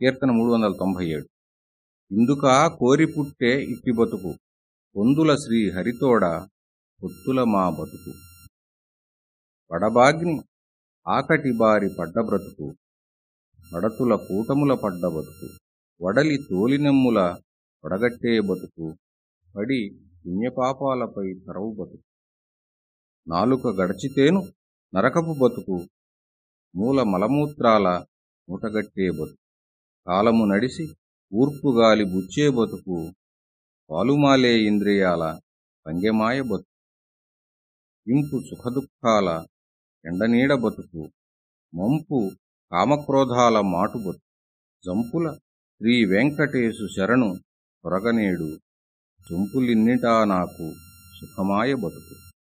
కీర్తన మూడు వందల తొంభై ఏడు. ఇందుకా కోరి పుట్టే ఇట్టి బతుకు పొందుల శ్రీ హరితోడ పొత్తుల మా బతుకు. పడబాగ్ని ఆకటి బారి పడ్డ బ్రతుకు పడతుల కూటముల పడ్డ బతుకు. వడలి తోలినెమ్ముల పడగట్టే బతుకు పడి పుణ్యపాపాలపై తరవు బతుకు. నాలుక గడచితేను నరకపు బతుకు మూల మలమూత్రాల మూటగట్టే బతుకు. కాలము నడిసి ఊర్పుగాలి బుచ్చే బతుకు పాలుమాలే ఇంద్రియాల పంగెమాయ బతుకు. ఇంపు సుఖదుఖాల ఎండనీడ బతుకు మంపు కామక్రోధాల మాటు బతుకు. జంపుల శ్రీ వెంకటేశు శరణు త్వరగనేడు జంపులిన్నిటా నాకు సుఖమాయ బతుకు.